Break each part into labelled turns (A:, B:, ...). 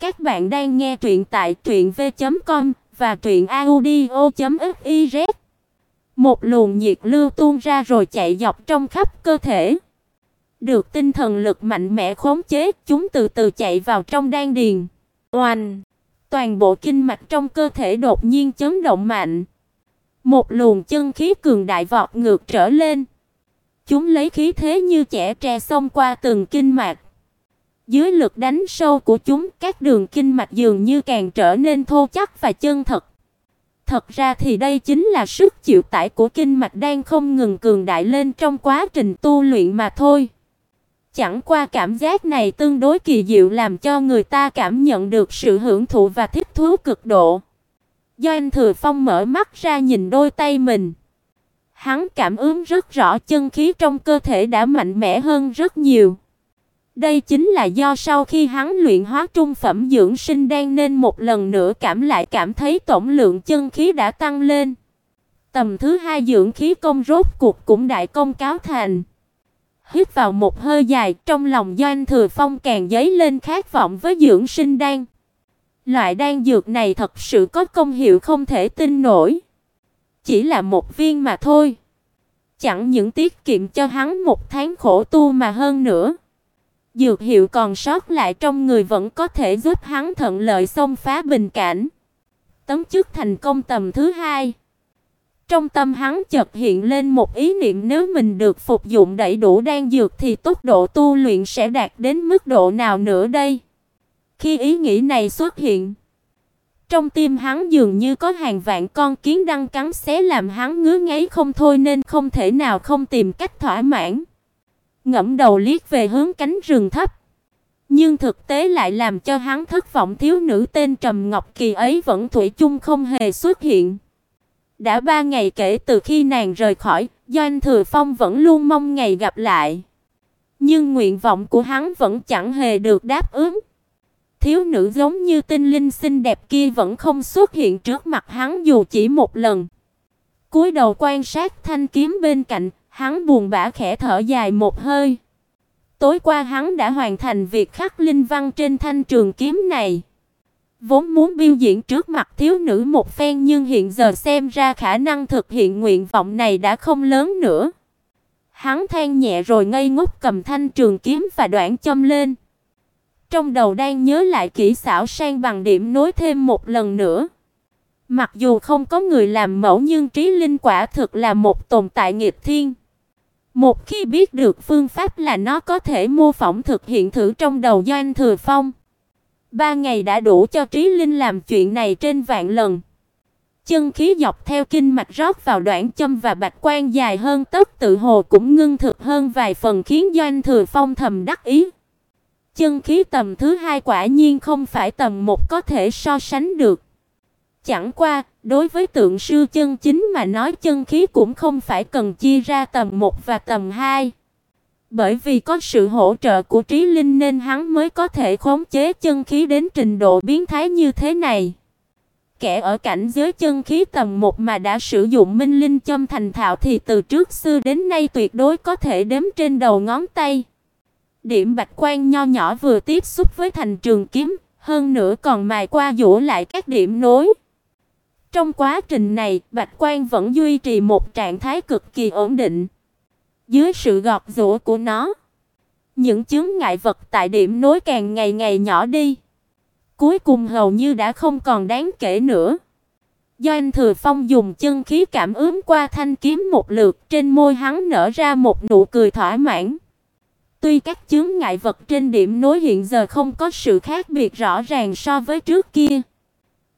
A: Các bạn đang nghe truyện tại truyệnv.com và truyệnaudio.fiz. Một luồng nhiệt lưu tuôn ra rồi chạy dọc trong khắp cơ thể. Được tinh thần lực mạnh mẽ khống chế, chúng từ từ chạy vào trong đan điền. Oanh! Toàn bộ kinh mạch trong cơ thể đột nhiên chấn động mạnh. Một luồng chân khí cường đại vọt ngược trở lên. Chúng lấy khí thế như trẻ tre xông qua từng kinh mạch. Dưới lực đánh sâu của chúng, các đường kinh mạch dường như càng trở nên thô chắc và chân thật. Thật ra thì đây chính là sức chịu tải của kinh mạch đang không ngừng cường đại lên trong quá trình tu luyện mà thôi. Chẳng qua cảm giác này tương đối kỳ diệu làm cho người ta cảm nhận được sự hưởng thụ và thích thú cực độ. Do anh Thừa Phong mở mắt ra nhìn đôi tay mình. Hắn cảm ứng rất rõ chân khí trong cơ thể đã mạnh mẽ hơn rất nhiều. Đây chính là do sau khi hắn luyện hóa trung phẩm dưỡng sinh đan nên một lần nữa cảm lại cảm thấy tổng lượng chân khí đã tăng lên. Tầm thứ hai dưỡng khí công rốt cuộc cũng đại công cáo thành. Hít vào một hơi dài, trong lòng Doanh Thừa Phong càng dấy lên khát vọng với dưỡng sinh đan. Loại đan dược này thật sự có công hiệu không thể tin nổi. Chỉ là một viên mà thôi. Chẳng những tiết kiệm cho hắn một tháng khổ tu mà hơn nữa. Dược hiệu còn sót lại trong người vẫn có thể giúp hắn thuận lợi xông phá bình cảnh. Tấm chức thành công tầm thứ hai. Trong tâm hắn chợt hiện lên một ý niệm nếu mình được phục dụng đầy đủ đan dược thì tốc độ tu luyện sẽ đạt đến mức độ nào nữa đây? Khi ý nghĩ này xuất hiện, trong tim hắn dường như có hàng vạn con kiến đang cắn xé làm hắn ngứa ngáy không thôi nên không thể nào không tìm cách thỏa mãn. Ngẫm đầu liếc về hướng cánh rừng thấp, nhưng thực tế lại làm cho hắn thất vọng thiếu nữ tên Trầm Ngọc Kỳ ấy vẫn thủy chung không hề xuất hiện. Đã ba ngày kể từ khi nàng rời khỏi, Doanh Thừa Phong vẫn luôn mong ngày gặp lại. Nhưng nguyện vọng của hắn vẫn chẳng hề được đáp ứng. Thiếu nữ giống như tinh linh xinh đẹp kia vẫn không xuất hiện trước mặt hắn dù chỉ một lần. Cúi đầu quan sát thanh kiếm bên cạnh, hắn buồn bã khẽ thở dài một hơi. Tối qua hắn đã hoàn thành việc khắc linh văn trên thanh trường kiếm này. Vốn muốn biểu diễn trước mặt thiếu nữ một phen nhưng hiện giờ xem ra khả năng thực hiện nguyện vọng này đã không lớn nữa. Hắn than nhẹ rồi ngây ngốc cầm thanh trường kiếm và đoạn châm lên. Trong đầu đang nhớ lại kỹ xảo sang bằng điểm nối thêm một lần nữa. Mặc dù không có người làm mẫu nhưng trí linh quả thực là một tồn tại nghịch thiên. Một khi biết được phương pháp là nó có thể mô phỏng thực hiện thử trong đầu Doanh Thừa Phong. Ba ngày đã đủ cho Trí Linh làm chuyện này trên vạn lần. Chân khí dọc theo kinh mạch rót vào đoạn châm và bạch quan dài hơn tất tự hồ cũng ngưng thực hơn vài phần khiến Doanh Thừa Phong thầm đắc ý. Chân khí tầm thứ hai quả nhiên không phải tầm một có thể so sánh được. Chẳng qua, đối với tượng sư chân chính mà nói chân khí cũng không phải cần chia ra tầm 1 và tầm 2. Bởi vì có sự hỗ trợ của trí linh nên hắn mới có thể khống chế chân khí đến trình độ biến thái như thế này. Kẻ ở cảnh giới chân khí tầm 1 mà đã sử dụng minh linh châm thành thạo thì từ trước xưa đến nay tuyệt đối có thể đếm trên đầu ngón tay. Điểm bạch quan nho nhỏ vừa tiếp xúc với thành trường kiếm, hơn nữa còn mài qua dũa lại các điểm nối. Trong quá trình này, bạch quan vẫn duy trì một trạng thái cực kỳ ổn định. Dưới sự gọt giũa của nó, những chướng ngại vật tại điểm nối càng ngày ngày nhỏ đi. Cuối cùng hầu như đã không còn đáng kể nữa. Do anh Thừa Phong dùng chân khí cảm ứng qua thanh kiếm một lượt, trên môi hắn nở ra một nụ cười thỏa mãn. Tuy các chướng ngại vật trên điểm nối hiện giờ không có sự khác biệt rõ ràng so với trước kia,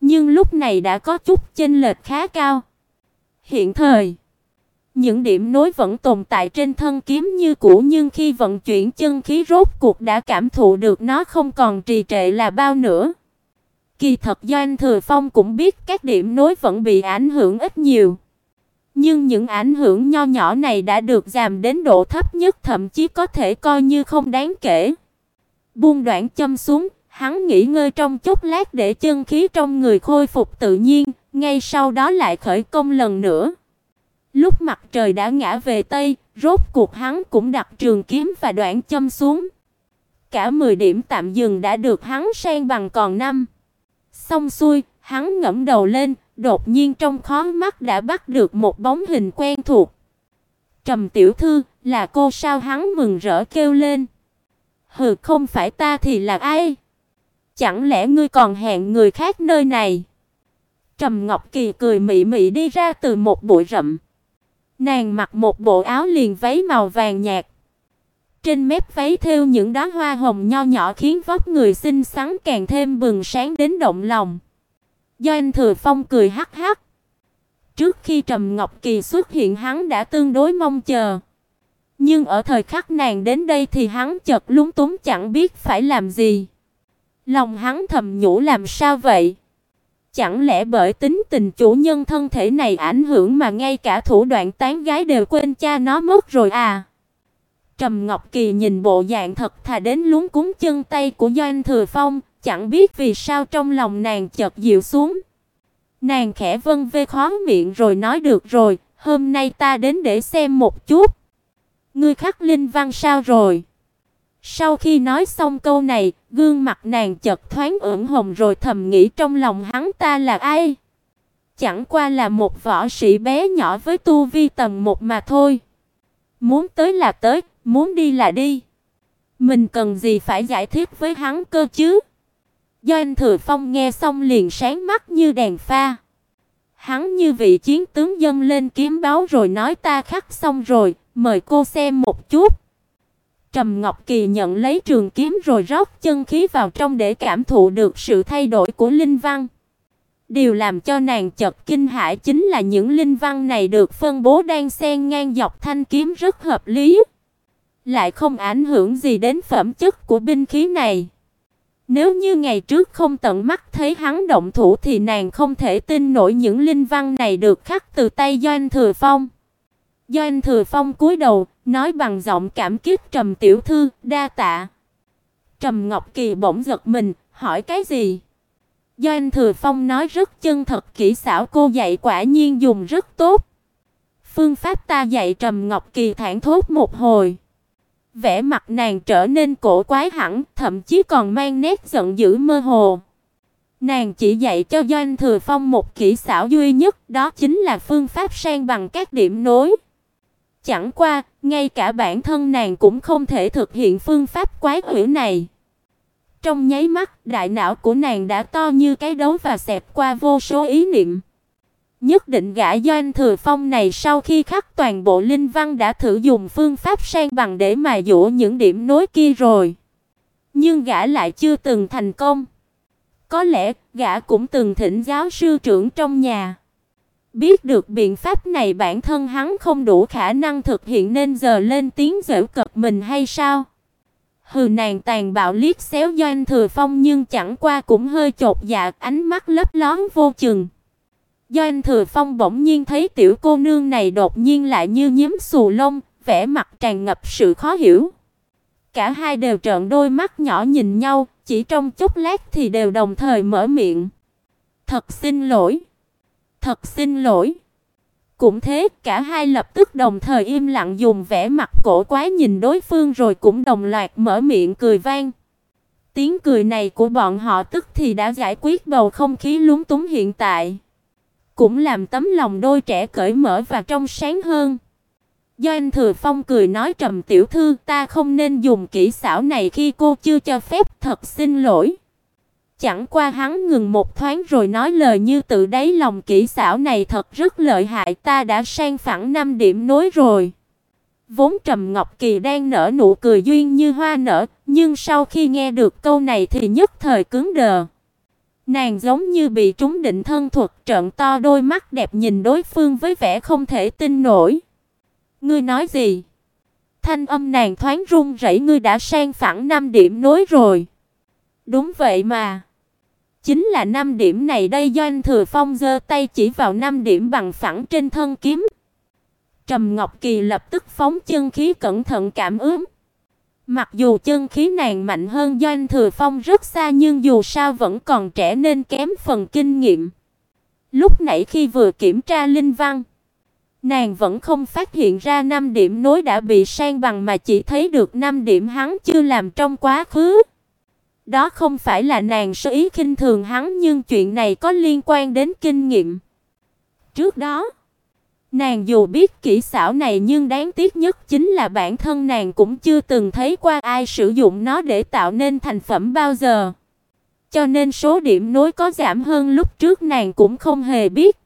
A: nhưng lúc này đã có chút chênh lệch khá cao. Hiện thời, những điểm nối vẫn tồn tại trên thân kiếm như cũ nhưng khi vận chuyển chân khí rốt cuộc đã cảm thụ được nó không còn trì trệ là bao nữa. Kỳ thật Doanh Thừa Phong cũng biết các điểm nối vẫn bị ảnh hưởng ít nhiều. Nhưng những ảnh hưởng nho nhỏ này đã được giảm đến độ thấp nhất thậm chí có thể coi như không đáng kể. Buông đoạn châm xuống, hắn nghỉ ngơi trong chốc lát để chân khí trong người khôi phục tự nhiên, ngay sau đó lại khởi công lần nữa. Lúc mặt trời đã ngã về tây, rốt cuộc hắn cũng đặt trường kiếm và đoạn châm xuống. Cả 10 điểm tạm dừng đã được hắn sang bằng còn năm. Xong xuôi, hắn ngẩng đầu lên, đột nhiên trong khóe mắt đã bắt được một bóng hình quen thuộc. Trầm tiểu thư, là cô sao hắn mừng rỡ kêu lên. Hừ, không phải ta thì là ai? Chẳng lẽ ngươi còn hẹn người khác nơi này? Trầm Ngọc Kỳ cười mị mị đi ra từ một bụi rậm. Nàng mặc một bộ áo liền váy màu vàng nhạt. Trên mép váy thêu những đóa hoa hồng nho nhỏ khiến vóc người xinh xắn càng thêm bừng sáng đến động lòng. Do anh Thừa Phong cười hắc hắc. Trước khi Trầm Ngọc Kỳ xuất hiện hắn đã tương đối mong chờ. Nhưng ở thời khắc nàng đến đây thì hắn chợt lúng túng chẳng biết phải làm gì. Lòng hắn thầm nhủ làm sao vậy? Chẳng lẽ bởi tính tình chủ nhân thân thể này ảnh hưởng mà ngay cả thủ đoạn tán gái đều quên cha nó mất rồi à? Trầm Ngọc Kỳ nhìn bộ dạng thật thà đến luống cuống chân tay của Doanh Thừa Phong, chẳng biết vì sao trong lòng nàng chợt dịu xuống. Nàng khẽ vâng vê khó miệng rồi nói được rồi, hôm nay ta đến để xem một chút. Ngươi khắc linh văn sao rồi? Sau khi nói xong câu này, gương mặt nàng chợt thoáng ửng hồng rồi thầm nghĩ trong lòng hắn ta là ai? Chẳng qua là một võ sĩ bé nhỏ với tu vi tầng một mà thôi. Muốn tới là tới, muốn đi là đi. Mình cần gì phải giải thích với hắn cơ chứ? Do anh Thừa Phong nghe xong liền sáng mắt như đèn pha. Hắn như vị chiến tướng dâng lên kiếm báo rồi nói ta khắc xong rồi, mời cô xem một chút. Trầm Ngọc Kỳ nhận lấy trường kiếm rồi rót chân khí vào trong để cảm thụ được sự thay đổi của linh văn. Điều làm cho nàng chợt kinh hãi chính là những linh văn này được phân bố đang xen ngang dọc thanh kiếm rất hợp lý, lại không ảnh hưởng gì đến phẩm chất của binh khí này. Nếu như ngày trước không tận mắt thấy hắn động thủ thì nàng không thể tin nổi những linh văn này được khắc từ tay Doanh Thừa Phong. Doanh Thừa Phong cúi đầu, nói bằng giọng cảm kích Trầm tiểu thư, đa tạ. Trầm Ngọc Kỳ bỗng giật mình, hỏi cái gì? Doanh Thừa Phong nói rất chân thật kỹ xảo cô dạy quả nhiên dùng rất tốt. Phương pháp ta dạy Trầm Ngọc Kỳ thản thốt một hồi. Vẻ mặt nàng trở nên cổ quái hẳn, thậm chí còn mang nét giận dữ mơ hồ. Nàng chỉ dạy cho Doanh Thừa Phong một kỹ xảo duy nhất, đó chính là phương pháp sang bằng các điểm nối. Chẳng qua, ngay cả bản thân nàng cũng không thể thực hiện phương pháp quái quỷ này. Trong nháy mắt, đại não của nàng đã to như cái đấu và xẹp qua vô số ý niệm. Nhất định gã Doanh Thừa Phong này sau khi khắc toàn bộ linh văn đã thử dùng phương pháp sang bằng để mà dỗ những điểm nối kia rồi. Nhưng gã lại chưa từng thành công. Có lẽ gã cũng từng thỉnh giáo sư trưởng trong nhà. Biết được biện pháp này bản thân hắn không đủ khả năng thực hiện nên giờ lên tiếng giễu cợt mình hay sao? Hừ nàng tàn bạo liếc xéo Doanh Thừa Phong nhưng chẳng qua cũng hơi chột dạ, ánh mắt lấp lóm vô chừng. Doanh Thừa Phong bỗng nhiên thấy tiểu cô nương này đột nhiên lại như nhím xù lông, vẻ mặt tràn ngập sự khó hiểu. Cả hai đều trợn đôi mắt nhỏ nhìn nhau, chỉ trong chốc lát thì đều đồng thời mở miệng. "Thật xin lỗi." "Thật xin lỗi." Cũng thế, cả hai lập tức đồng thời im lặng dùng vẻ mặt cổ quái nhìn đối phương rồi cũng đồng loạt mở miệng cười vang. Tiếng cười này của bọn họ tức thì đã giải quyết bầu không khí lúng túng hiện tại cũng làm tấm lòng đôi trẻ cởi mở và trong sáng hơn. Do anh Thừa Phong cười nói trầm tiểu thư, ta không nên dùng kỹ xảo này khi cô chưa cho phép, thật xin lỗi. Chẳng qua hắn ngừng một thoáng rồi nói lời như tự đáy lòng kỹ xảo này thật rất lợi hại, ta đã sang phẳng 5 điểm nối rồi. Vốn Trầm Ngọc Kỳ đang nở nụ cười duyên như hoa nở, nhưng sau khi nghe được câu này thì nhất thời cứng đờ. Nàng giống như bị trúng định thân thuật, trợn to đôi mắt đẹp nhìn đối phương với vẻ không thể tin nổi. Ngươi nói gì? Thanh âm nàng thoáng run rẩy, ngươi đã sang phẳng 5 điểm nối rồi. Đúng vậy mà. Chính là năm điểm này đây Doanh Thừa Phong giơ tay chỉ vào năm điểm bằng phẳng trên thân kiếm. Trầm Ngọc Kỳ lập tức phóng chân khí cẩn thận cảm ứng. Mặc dù chân khí nàng mạnh hơn Doanh Thừa Phong rất xa nhưng dù sao vẫn còn trẻ nên kém phần kinh nghiệm. Lúc nãy khi vừa kiểm tra linh văn, Nàng vẫn không phát hiện ra năm điểm nối đã bị san bằng mà chỉ thấy được năm điểm hắn chưa làm trong quá khứ. Đó không phải là nàng sơ ý khinh thường hắn, nhưng chuyện này có liên quan đến kinh nghiệm. Trước đó, nàng dù biết kỹ xảo này nhưng đáng tiếc nhất chính là bản thân nàng cũng chưa từng thấy qua ai sử dụng nó để tạo nên thành phẩm bao giờ. Cho nên số điểm nối có giảm hơn lúc trước nàng cũng không hề biết.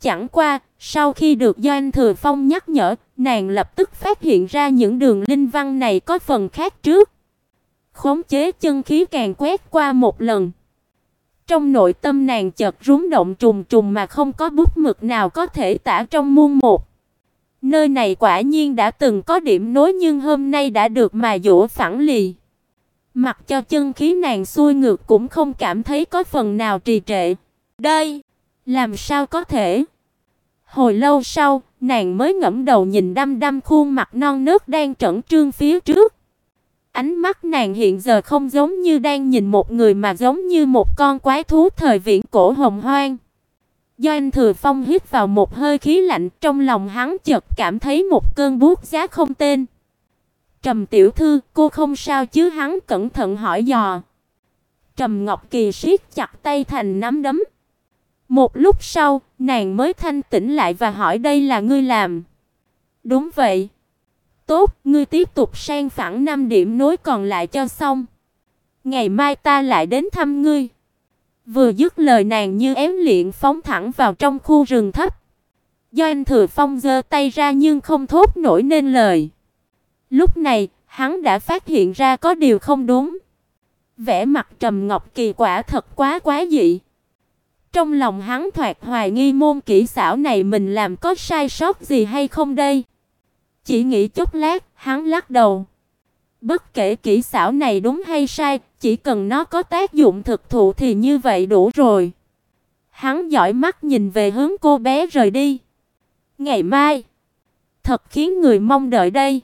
A: Chẳng qua, sau khi được Doanh Thừa Phong nhắc nhở, nàng lập tức phát hiện ra những đường linh văn này có phần khác trước. Khống chế chân khí càng quét qua một lần. Trong nội tâm nàng chợt rúng động trùng trùng mà không có bút mực nào có thể tả trong muôn một. Nơi này quả nhiên đã từng có điểm nối nhưng hôm nay đã được mà dỗ phẳng lì. Mặc cho chân khí nàng xuôi ngược cũng không cảm thấy có phần nào trì trệ. Đây, làm sao có thể? Hồi lâu sau, nàng mới ngẫm đầu nhìn đăm đăm khuôn mặt non nớt đang trẩn trương phía trước. Ánh mắt nàng hiện giờ không giống như đang nhìn một người mà giống như một con quái thú thời viễn cổ hồng hoang. Do anh Thừa Phong hít vào một hơi khí lạnh, trong lòng hắn chợt cảm thấy một cơn buốt giá không tên. "Trầm tiểu thư, cô không sao chứ?" hắn cẩn thận hỏi dò. Trầm Ngọc Kỳ siết chặt tay thành nắm đấm. Một lúc sau, nàng mới thanh tỉnh lại và hỏi đây là ngươi làm. Đúng vậy. Tốt, ngươi tiếp tục sang phẳng năm điểm nối còn lại cho xong. Ngày mai ta lại đến thăm ngươi. Vừa dứt lời nàng như ém liện phóng thẳng vào trong khu rừng thấp. Do anh Thừa Phong giơ tay ra nhưng không thốt nổi nên lời. Lúc này, hắn đã phát hiện ra có điều không đúng. Vẻ mặt Trầm Ngọc Kỳ quả thật quá quá dị. Trong lòng hắn thoạt hoài nghi môn kỹ xảo này mình làm có sai sót gì hay không đây. Chỉ nghĩ chút lát, hắn lắc đầu. Bất kể kỹ xảo này đúng hay sai, chỉ cần nó có tác dụng thực thụ thì như vậy đủ rồi. Hắn dõi mắt nhìn về hướng cô bé rời đi. Ngày mai, thật khiến người mong đợi đây.